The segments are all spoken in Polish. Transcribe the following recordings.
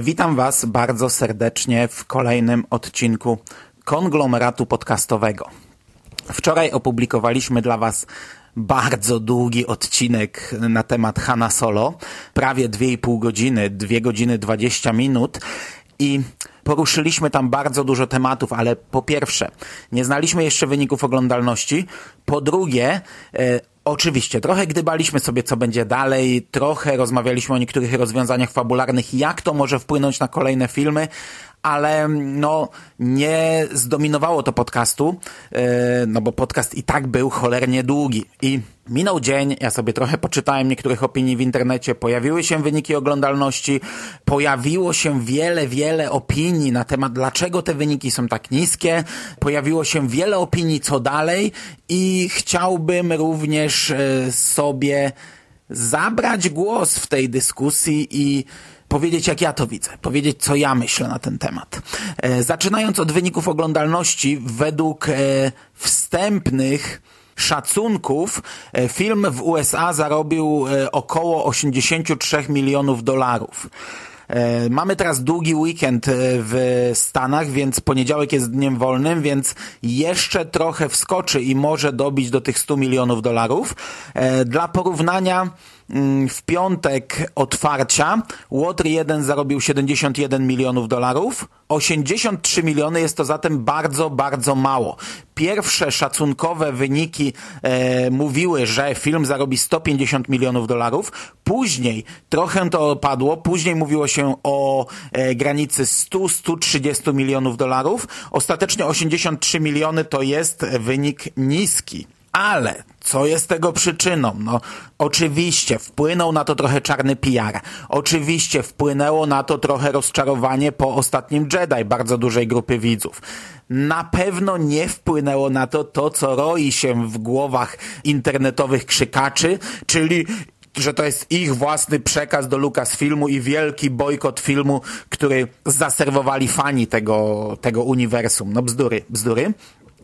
Witam Was bardzo serdecznie w kolejnym odcinku konglomeratu podcastowego. Wczoraj opublikowaliśmy dla Was bardzo długi odcinek na temat Hanna Solo, prawie 2,5 godziny, 2 godziny 20 minut. I poruszyliśmy tam bardzo dużo tematów, ale po pierwsze, nie znaliśmy jeszcze wyników oglądalności, po drugie, e, Oczywiście, trochę gdybaliśmy sobie, co będzie dalej, trochę rozmawialiśmy o niektórych rozwiązaniach fabularnych, jak to może wpłynąć na kolejne filmy, ale no nie zdominowało to podcastu, yy, no bo podcast i tak był cholernie długi. I minął dzień, ja sobie trochę poczytałem niektórych opinii w internecie, pojawiły się wyniki oglądalności, pojawiło się wiele, wiele opinii na temat, dlaczego te wyniki są tak niskie, pojawiło się wiele opinii, co dalej i chciałbym również yy, sobie zabrać głos w tej dyskusji i powiedzieć, jak ja to widzę, powiedzieć, co ja myślę na ten temat. E, zaczynając od wyników oglądalności, według e, wstępnych szacunków e, film w USA zarobił około 83 milionów dolarów. Mamy teraz długi weekend w Stanach, więc poniedziałek jest dniem wolnym, więc jeszcze trochę wskoczy i może dobić do tych 100 milionów dolarów. Dla porównania w piątek otwarcia Water 1 zarobił 71 milionów dolarów. 83 miliony jest to zatem bardzo, bardzo mało. Pierwsze szacunkowe wyniki e, mówiły, że film zarobi 150 milionów dolarów. Później trochę to opadło. Później mówiło się o e, granicy 100-130 milionów dolarów. Ostatecznie 83 miliony to jest wynik niski. Ale co jest tego przyczyną? No, oczywiście wpłynął na to trochę czarny PR. Oczywiście wpłynęło na to trochę rozczarowanie po ostatnim Jedi bardzo dużej grupy widzów. Na pewno nie wpłynęło na to to, co roi się w głowach internetowych krzykaczy, czyli że to jest ich własny przekaz do Lucasfilmu i wielki bojkot filmu, który zaserwowali fani tego, tego uniwersum. No bzdury, bzdury.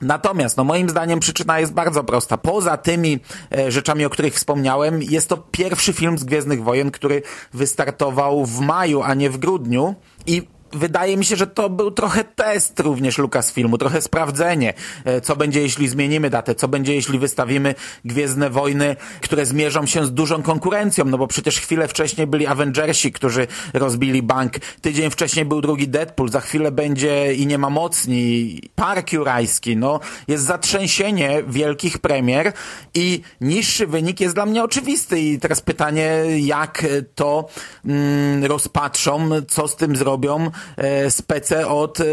Natomiast, no moim zdaniem przyczyna jest bardzo prosta. Poza tymi e, rzeczami, o których wspomniałem, jest to pierwszy film z Gwiezdnych Wojen, który wystartował w maju, a nie w grudniu i wydaje mi się, że to był trochę test również Lucasfilmu, trochę sprawdzenie, e, co będzie jeśli zmienimy datę, co będzie jeśli wystawimy Gwiezdne Wojny, które zmierzą się z dużą konkurencją, no bo przecież chwilę wcześniej byli Avengersi, którzy rozbili bank, tydzień wcześniej był drugi Deadpool, za chwilę będzie i nie ma mocni, Park Jurajski, no. Jest zatrzęsienie wielkich premier i niższy wynik jest dla mnie oczywisty i teraz pytanie, jak to mm, rozpatrzą, co z tym zrobią, spece od e,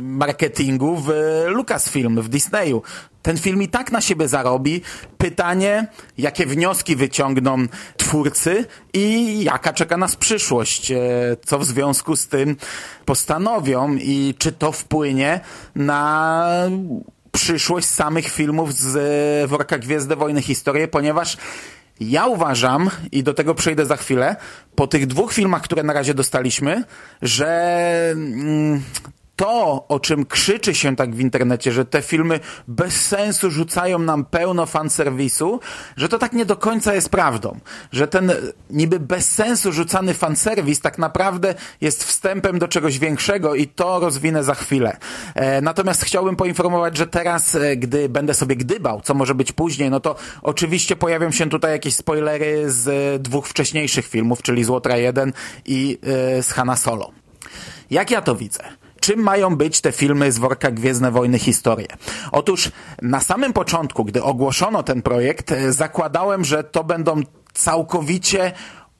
marketingu w Lucasfilm, w Disneyu. Ten film i tak na siebie zarobi. Pytanie, jakie wnioski wyciągną twórcy i jaka czeka nas przyszłość, e, co w związku z tym postanowią i czy to wpłynie na przyszłość samych filmów z e, worka Gwiezdne Wojny Historie, ponieważ ja uważam, i do tego przejdę za chwilę, po tych dwóch filmach, które na razie dostaliśmy, że mm, to, o czym krzyczy się tak w internecie, że te filmy bez sensu rzucają nam pełno fanserwisu, że to tak nie do końca jest prawdą. Że ten niby bez sensu rzucany fanserwis tak naprawdę jest wstępem do czegoś większego i to rozwinę za chwilę. E, natomiast chciałbym poinformować, że teraz, e, gdy będę sobie gdybał, co może być później, no to oczywiście pojawią się tutaj jakieś spoilery z e, dwóch wcześniejszych filmów, czyli z Łotra 1 i e, z Hanna Solo. Jak ja to widzę? Czym mają być te filmy z worka Gwiezdne Wojny Historie. Otóż na samym początku, gdy ogłoszono ten projekt, zakładałem, że to będą całkowicie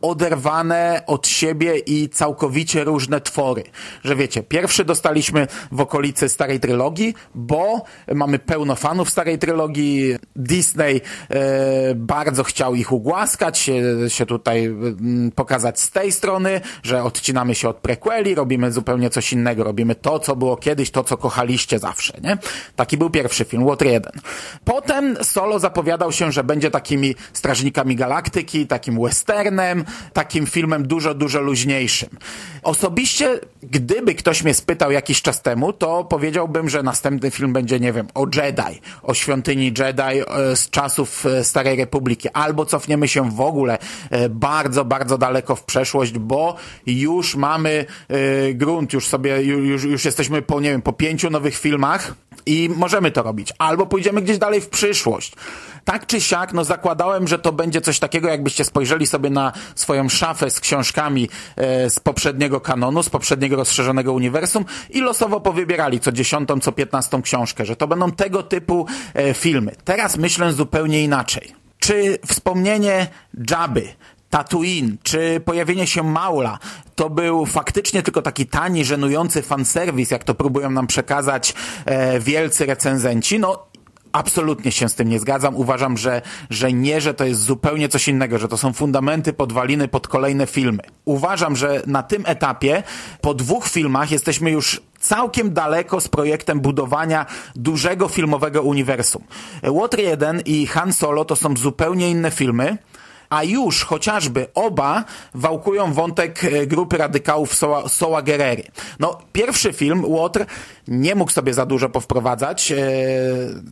oderwane od siebie i całkowicie różne twory. Że wiecie, pierwszy dostaliśmy w okolicy starej trylogii, bo mamy pełno fanów starej trylogii. Disney e, bardzo chciał ich ugłaskać, się, się tutaj mm, pokazać z tej strony, że odcinamy się od prequeli, robimy zupełnie coś innego, robimy to, co było kiedyś, to, co kochaliście zawsze, nie? Taki był pierwszy film, Water 1. Potem Solo zapowiadał się, że będzie takimi Strażnikami Galaktyki, takim westernem, takim filmem dużo, dużo luźniejszym. Osobiście, gdyby ktoś mnie spytał jakiś czas temu, to powiedziałbym, że następny film będzie, nie wiem, o Jedi, o świątyni Jedi e, z czasów e, Starej Republiki, albo cofniemy się w ogóle e, bardzo, bardzo daleko w przeszłość, bo już mamy grunt, już sobie, już, już jesteśmy po, nie wiem, po pięciu nowych filmach i możemy to robić. Albo pójdziemy gdzieś dalej w przyszłość. Tak czy siak, no zakładałem, że to będzie coś takiego, jakbyście spojrzeli sobie na swoją szafę z książkami e, z poprzedniego kanonu, z poprzedniego rozszerzonego uniwersum i losowo powybierali co dziesiątą, co piętnastą książkę, że to będą tego typu e, filmy. Teraz myślę zupełnie inaczej. Czy wspomnienie Jabby, Tatooine, czy pojawienie się Maula, to był faktycznie tylko taki tani, żenujący fanserwis, jak to próbują nam przekazać e, wielcy recenzenci, no Absolutnie się z tym nie zgadzam. Uważam, że, że nie, że to jest zupełnie coś innego, że to są fundamenty, podwaliny pod kolejne filmy. Uważam, że na tym etapie, po dwóch filmach, jesteśmy już całkiem daleko z projektem budowania dużego filmowego uniwersum. Water 1 i Han Solo to są zupełnie inne filmy a już chociażby oba wałkują wątek e, grupy radykałów Soła, Soła Guerrery. No, pierwszy film, Łotr, nie mógł sobie za dużo powprowadzać e,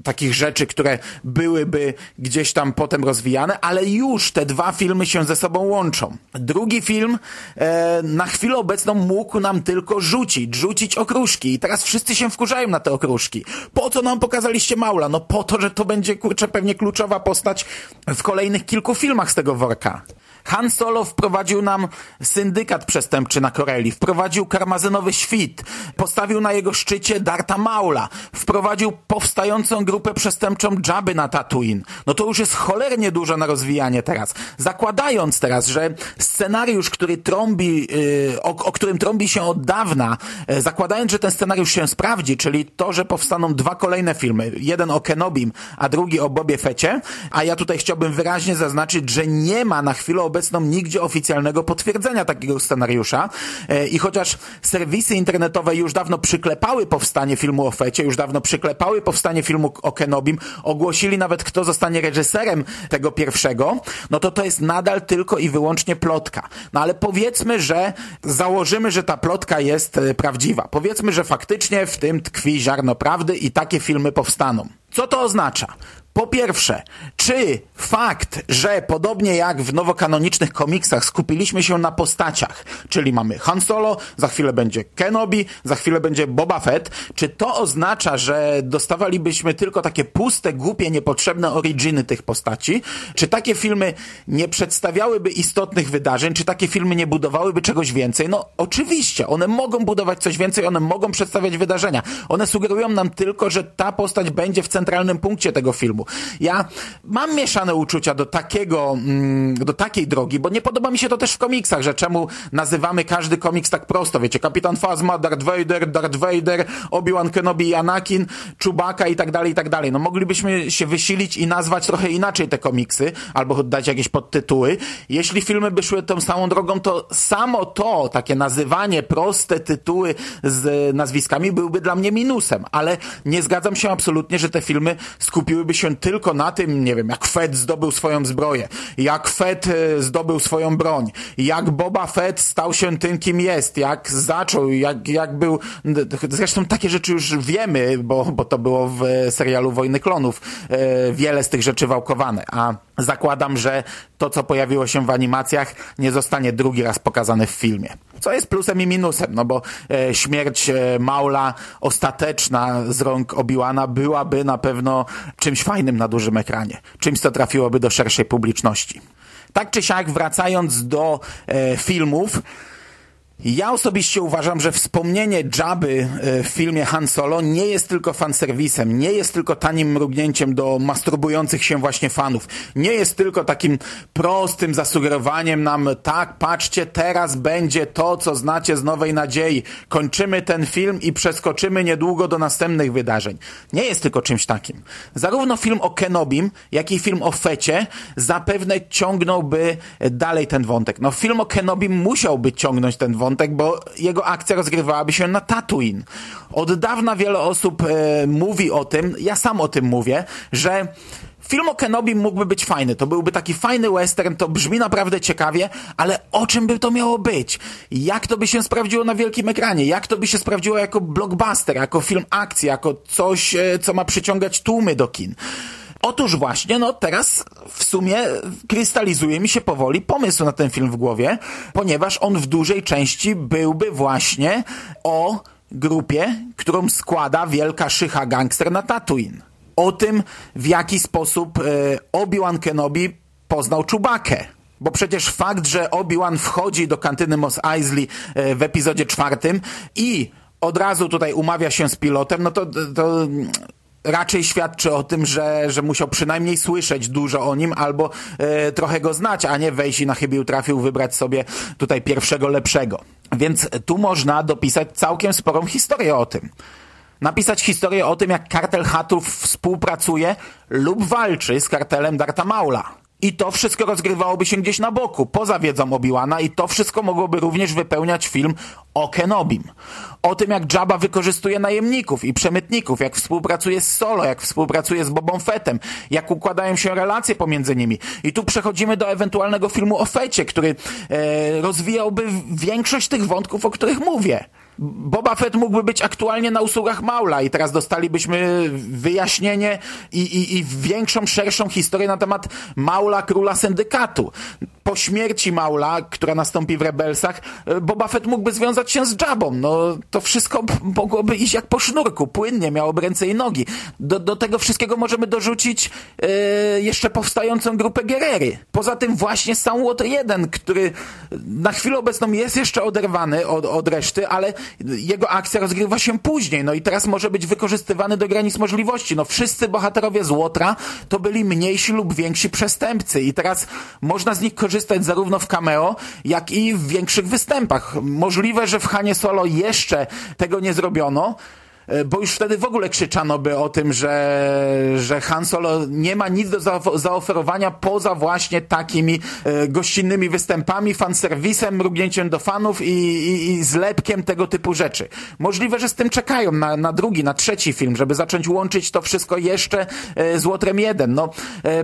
takich rzeczy, które byłyby gdzieś tam potem rozwijane, ale już te dwa filmy się ze sobą łączą. Drugi film e, na chwilę obecną mógł nam tylko rzucić, rzucić okruszki i teraz wszyscy się wkurzają na te okruszki. Po co nam pokazaliście Maula? No po to, że to będzie kurczę pewnie kluczowa postać w kolejnych kilku filmach z tego worka. Han Solo wprowadził nam syndykat przestępczy na Koreli, wprowadził karmazynowy świt, postawił na jego szczycie Darta Maula, wprowadził powstającą grupę przestępczą Jabby na Tatooine. No to już jest cholernie dużo na rozwijanie teraz. Zakładając teraz, że scenariusz, który trąbi, yy, o, o, którym trąbi się od dawna, yy, zakładając, że ten scenariusz się sprawdzi, czyli to, że powstaną dwa kolejne filmy, jeden o Kenobim, a drugi o Bobie Fecie, a ja tutaj chciałbym wyraźnie zaznaczyć, że nie ma na chwilę obecną obecną nigdzie oficjalnego potwierdzenia takiego scenariusza e, i chociaż serwisy internetowe już dawno przyklepały powstanie filmu o Fecie, już dawno przyklepały powstanie filmu o Kenobim, ogłosili nawet kto zostanie reżyserem tego pierwszego, no to to jest nadal tylko i wyłącznie plotka. No ale powiedzmy, że założymy, że ta plotka jest e, prawdziwa. Powiedzmy, że faktycznie w tym tkwi ziarno prawdy i takie filmy powstaną. Co to oznacza? Po pierwsze, czy fakt, że podobnie jak w nowokanonicznych komiksach skupiliśmy się na postaciach, czyli mamy Han Solo, za chwilę będzie Kenobi, za chwilę będzie Boba Fett, czy to oznacza, że dostawalibyśmy tylko takie puste, głupie, niepotrzebne originy tych postaci? Czy takie filmy nie przedstawiałyby istotnych wydarzeń? Czy takie filmy nie budowałyby czegoś więcej? No oczywiście, one mogą budować coś więcej, one mogą przedstawiać wydarzenia. One sugerują nam tylko, że ta postać będzie w centralnym punkcie tego filmu. Ja mam mieszane uczucia do takiego, mm, do takiej drogi, bo nie podoba mi się to też w komiksach, że czemu nazywamy każdy komiks tak prosto, wiecie, Kapitan Phasma, Darth Vader, Darth Vader, Obi-Wan Kenobi, Anakin, Chewbacca i tak dalej, i tak dalej. No moglibyśmy się wysilić i nazwać trochę inaczej te komiksy, albo dać jakieś podtytuły. Jeśli filmy by szły tą samą drogą, to samo to, takie nazywanie, proste tytuły z nazwiskami byłby dla mnie minusem, ale nie zgadzam się absolutnie, że te filmy skupiłyby się tylko na tym, nie wiem, jak Fett zdobył swoją zbroję, jak Fett e, zdobył swoją broń, jak Boba Fett stał się tym, kim jest, jak zaczął, jak, jak był... Zresztą takie rzeczy już wiemy, bo, bo to było w serialu Wojny Klonów. E, wiele z tych rzeczy wałkowane, a zakładam, że to, co pojawiło się w animacjach, nie zostanie drugi raz pokazane w filmie. Co jest plusem i minusem, no bo e, śmierć e, Maula ostateczna z rąk Obiłana byłaby na pewno czymś fajnym na dużym ekranie. Czymś, co trafiłoby do szerszej publiczności. Tak czy siak, wracając do e, filmów, Ja osobiście uważam, że wspomnienie Jabby e, w filmie Han Solo nie jest tylko fanserwisem, nie jest tylko tanim mrugnięciem do masturbujących się właśnie fanów, nie jest tylko takim prostym zasugerowaniem nam, tak, patrzcie, teraz będzie to, co znacie z Nowej Nadziei. Kończymy ten film i przeskoczymy niedługo do następnych wydarzeń. Nie jest tylko czymś takim. Zarówno film o Kenobim, jak i film o Fecie zapewne ciągnąłby dalej ten wątek. No film o Kenobim musiałby ciągnąć ten wątek, wątek, bo jego akcja rozgrywałaby się na Tatooine. Od dawna wiele osób e, mówi o tym, ja sam o tym mówię, że Film o Kenobi mógłby być fajny, to byłby taki fajny western, to brzmi naprawdę ciekawie, ale o czym by to miało być? Jak to by się sprawdziło na wielkim ekranie? Jak to by się sprawdziło jako blockbuster, jako film akcji, jako coś, e, co ma przyciągać tłumy do kin? Otóż właśnie, no teraz w sumie krystalizuje mi się powoli pomysł na ten film w głowie, ponieważ on w dużej części byłby właśnie o grupie, którą składa wielka szycha gangster na Tatooine. O tym, w jaki sposób e, Obi-Wan Kenobi poznał Czubakę. Bo przecież fakt, że Obi-Wan wchodzi do kantyny Mos Eisley e, w epizodzie czwartym i od razu tutaj umawia się z pilotem, no to, to raczej świadczy o tym, że, że musiał przynajmniej słyszeć dużo o nim albo e, trochę go znać, a nie wejść i na chybił trafił wybrać sobie tutaj pierwszego lepszego. Więc tu można dopisać całkiem sporą historię o tym. Napisać historię o tym, jak kartel Hatów współpracuje lub walczy z kartelem Darta Maula. I to wszystko rozgrywałoby się gdzieś na boku, poza wiedzą Obi-Wana i to wszystko mogłoby również wypełniać film o Kenobim. O tym, jak Jabba wykorzystuje najemników i przemytników, jak współpracuje z Solo, jak współpracuje z Bobą Fettem, jak układają się relacje pomiędzy nimi. I tu przechodzimy do ewentualnego filmu o Fecie, który e, rozwijałby większość tych wątków, o których mówię. Boba Fett mógłby być aktualnie na usługach Maula i teraz dostalibyśmy wyjaśnienie i, i, i większą, szerszą historię na temat Maula, króla syndykatu. Po śmierci Maula, która nastąpi w Rebelsach, Boba Fett mógłby związać się z Jabą. No, to wszystko mogłoby iść jak po sznurku, płynnie, miałoby ręce i nogi. Do, do tego wszystkiego możemy dorzucić yy, jeszcze powstającą grupę Gerery. Poza tym właśnie Soundwater 1, który na chwilę obecną jest jeszcze oderwany od, od reszty, ale jego akcja rozgrywa się później, no i teraz może być wykorzystywany do granic możliwości. No wszyscy bohaterowie z Łotra to byli mniejsi lub więksi przestępcy i teraz można z nich korzystać zarówno w cameo, jak i w większych występach. Możliwe, że w Hanie Solo jeszcze tego nie zrobiono, bo już wtedy w ogóle krzyczano by o tym, że, że Han Solo nie ma nic do zaoferowania poza właśnie takimi e, gościnnymi występami, fanserwisem, mrugnięciem do fanów i, i, i zlepkiem tego typu rzeczy. Możliwe, że z tym czekają na, na drugi, na trzeci film, żeby zacząć łączyć to wszystko jeszcze e, z Łotrem 1. No,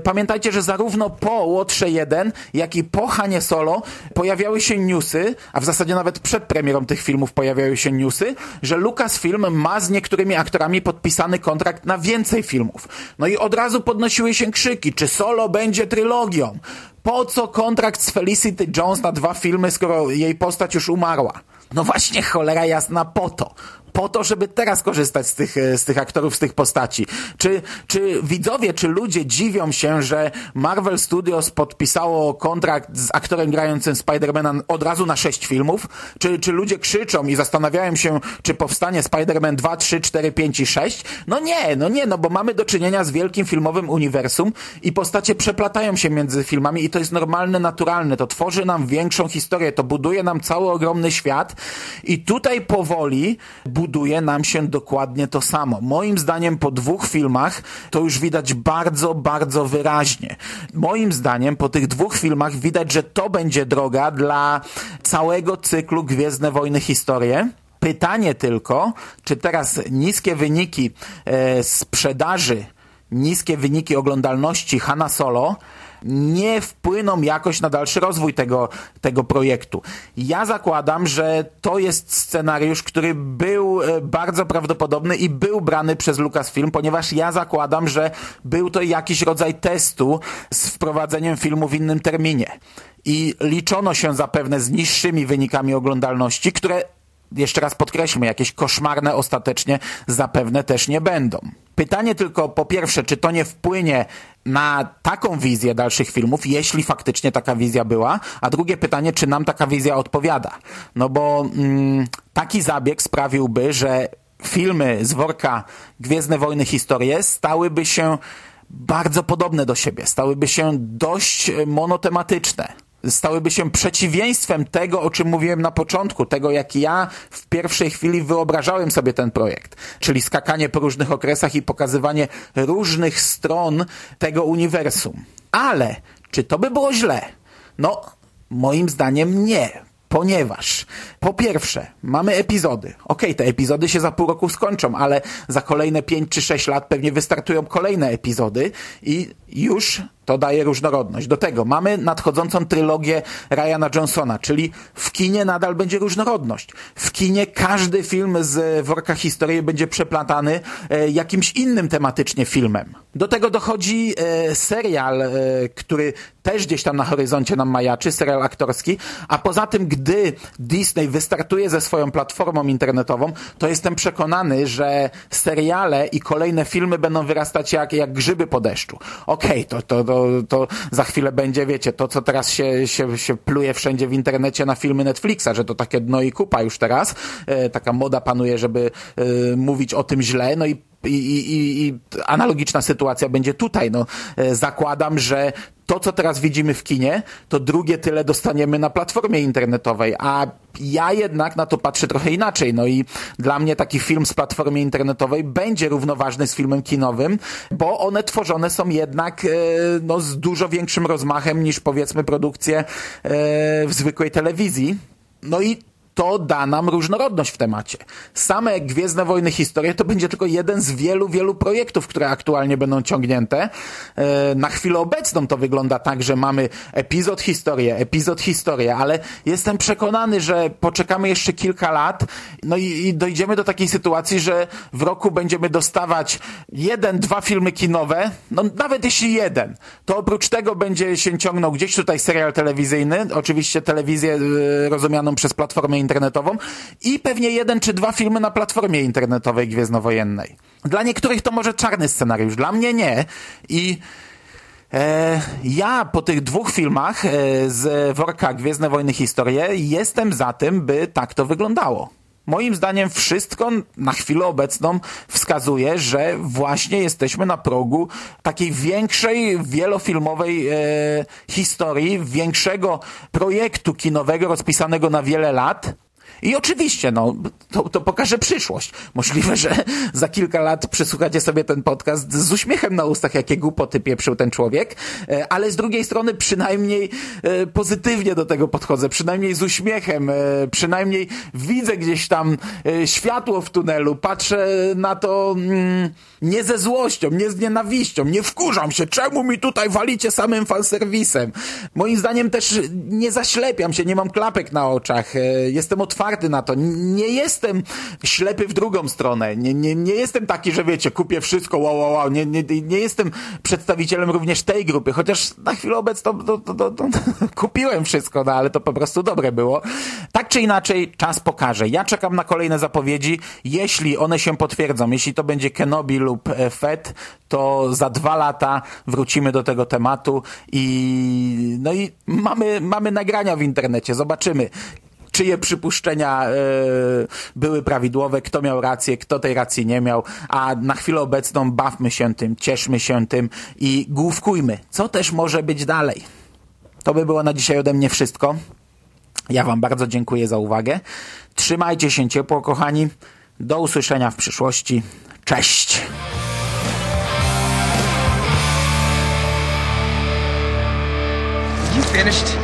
pamiętajcie, że zarówno po Łotrze 1, jak i po Hanie Solo pojawiały się newsy, a w zasadzie nawet przed premierą tych filmów pojawiały się newsy, że Lucasfilm ma z niektórymi aktorami podpisany kontrakt na więcej filmów. No i od razu podnosiły się krzyki, czy Solo będzie trylogią? Po co kontrakt z Felicity Jones na dwa filmy, skoro jej postać już umarła? No właśnie, cholera jasna, po to po to, żeby teraz korzystać z tych, e, z tych aktorów, z tych postaci. Czy, czy widzowie, czy ludzie dziwią się, że Marvel Studios podpisało kontrakt z aktorem grającym Spidermana od razu na sześć filmów? Czy, czy ludzie krzyczą i zastanawiają się, czy powstanie Spider-Man 2, 3, 4, 5 i 6? No nie, no nie, no bo mamy do czynienia z wielkim filmowym uniwersum i postacie przeplatają się między filmami i to jest normalne, naturalne. To tworzy nam większą historię, to buduje nam cały ogromny świat i tutaj powoli buduje nam się dokładnie to samo. Moim zdaniem po dwóch filmach to już widać bardzo, bardzo wyraźnie. Moim zdaniem po tych dwóch filmach widać, że to będzie droga dla całego cyklu Gwiezdne Wojny Historie. Pytanie tylko, czy teraz niskie wyniki e, sprzedaży, niskie wyniki oglądalności Hanna Solo nie wpłyną jakoś na dalszy rozwój tego, tego projektu. Ja zakładam, że to jest scenariusz, który był e, bardzo prawdopodobny i był brany przez Lucasfilm, ponieważ ja zakładam, że był to jakiś rodzaj testu z wprowadzeniem filmu w innym terminie. I liczono się zapewne z niższymi wynikami oglądalności, które jeszcze raz podkreślmy, jakieś koszmarne ostatecznie zapewne też nie będą. Pytanie tylko po pierwsze, czy to nie wpłynie na taką wizję dalszych filmów, jeśli faktycznie taka wizja była, a drugie pytanie, czy nam taka wizja odpowiada. No bo mm, taki zabieg sprawiłby, że filmy z worka Gwiezdne Wojny Historie stałyby się bardzo podobne do siebie, stałyby się dość monotematyczne stałyby się przeciwieństwem tego, o czym mówiłem na początku, tego jak ja w pierwszej chwili wyobrażałem sobie ten projekt, czyli skakanie po różnych okresach i pokazywanie różnych stron tego uniwersum. Ale czy to by było źle? No, moim zdaniem nie ponieważ po pierwsze mamy epizody. Okay, te epizody się za pół roku skończą, ale za kolejne 5 czy 6 lat pewnie wystartują kolejne epizody i już to daje różnorodność. Do tego mamy nadchodzącą trylogię Ryana Johnsona, czyli w kinie nadal będzie różnorodność. W kinie każdy film z worka historii będzie przeplatany e, jakimś innym tematycznie filmem. Do tego dochodzi e, serial, e, który też gdzieś tam na horyzoncie nam majaczy, serial aktorski, a poza tym, gdy Disney wystartuje ze swoją platformą internetową, to jestem przekonany, że seriale i kolejne filmy będą wyrastać jak, jak grzyby po deszczu. Okej, okay, to, to, to, to za chwilę będzie, wiecie, to co teraz się, się, się pluje wszędzie w internecie na filmy Netflixa, że to takie dno i kupa już teraz, e, taka moda panuje, żeby e, mówić o tym źle, no i i, i, i analogiczna sytuacja będzie tutaj. No, e, zakładam, że to, co teraz widzimy w kinie, to drugie tyle dostaniemy na platformie internetowej, a ja jednak na to patrzę trochę inaczej. No i dla mnie taki film z platformy internetowej będzie równoważny z filmem kinowym, bo one tworzone są jednak e, no, z dużo większym rozmachem niż powiedzmy produkcje e, w zwykłej telewizji. No i to da nam różnorodność w temacie. Same Gwiezdne Wojny Historie to będzie tylko jeden z wielu, wielu projektów, które aktualnie będą ciągnięte. E, na chwilę obecną to wygląda tak, że mamy epizod historię, epizod historię, ale jestem przekonany, że poczekamy jeszcze kilka lat no i, i dojdziemy do takiej sytuacji, że w roku będziemy dostawać jeden, dwa filmy kinowe, no nawet jeśli jeden, to oprócz tego będzie się ciągnął gdzieś tutaj serial telewizyjny, oczywiście telewizję e, rozumianą przez platformę internetową i pewnie jeden czy dwa filmy na platformie internetowej gwiezdnowojennej. Dla niektórych to może czarny scenariusz, dla mnie nie. I e, ja po tych dwóch filmach e, z worka Gwiezdne Wojny Historie jestem za tym, by tak to wyglądało. Moim zdaniem wszystko na chwilę obecną wskazuje, że właśnie jesteśmy na progu takiej większej, wielofilmowej e, historii, większego projektu kinowego rozpisanego na wiele lat, i oczywiście, no, to, to pokaże przyszłość. Możliwe, że za kilka lat przysłuchacie sobie ten podcast z uśmiechem na ustach, jakie głupoty pieprzył ten człowiek, e, ale z drugiej strony przynajmniej e, pozytywnie do tego podchodzę, przynajmniej z uśmiechem, e, przynajmniej widzę gdzieś tam światło w tunelu, patrzę na to mm, nie ze złością, nie z nienawiścią, nie wkurzam się, czemu mi tutaj walicie samym fanserwisem. Moim zdaniem też nie zaślepiam się, nie mam klapek na oczach, jestem otwarty otwarty na to. Nie jestem ślepy w drugą stronę. Nie, nie, nie jestem taki, że wiecie, kupię wszystko, wow, wow, wow. Nie, nie, nie jestem przedstawicielem również tej grupy, chociaż na chwilę obecną to, to, to, to kupiłem wszystko, no ale to po prostu dobre było. Tak czy inaczej, czas pokaże. Ja czekam na kolejne zapowiedzi. Jeśli one się potwierdzą, jeśli to będzie Kenobi lub e, Fed, to za dwa lata wrócimy do tego tematu i no i mamy, mamy nagrania w internecie. Zobaczymy czyje przypuszczenia e, były prawidłowe, kto miał rację, kto tej racji nie miał, a na chwilę obecną bawmy się tym, cieszmy się tym i główkujmy, co też może być dalej. To by było na dzisiaj ode mnie wszystko. Ja Wam bardzo dziękuję za uwagę. Trzymajcie się ciepło, kochani. Do usłyszenia w przyszłości. Cześć! You finished?